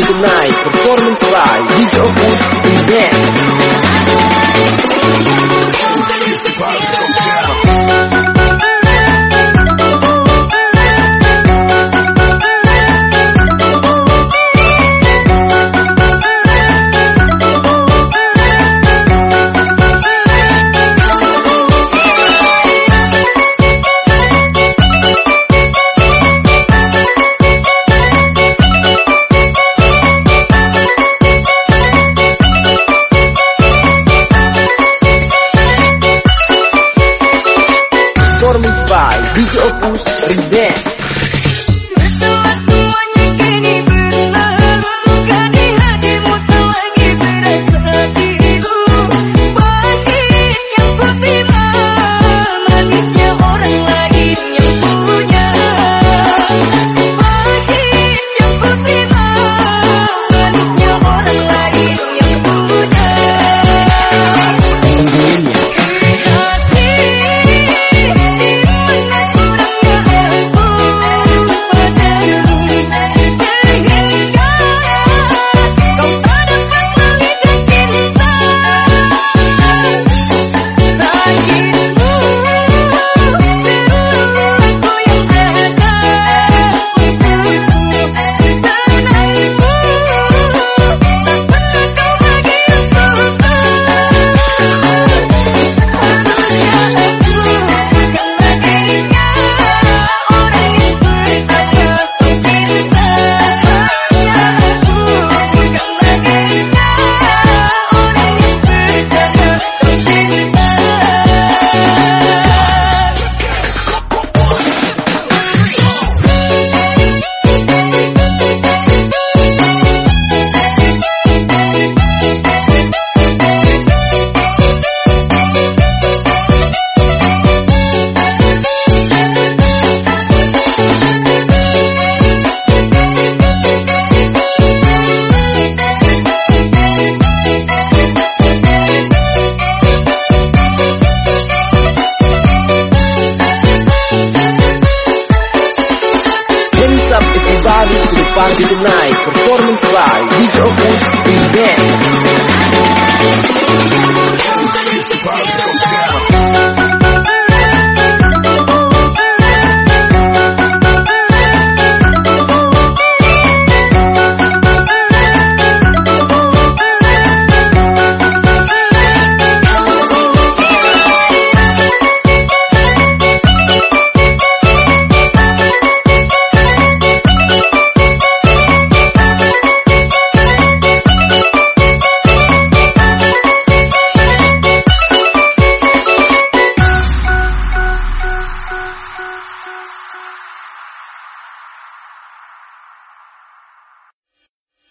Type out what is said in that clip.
Saturday night, performance live, DJ Opus. by DJ Opus Remix. I'll.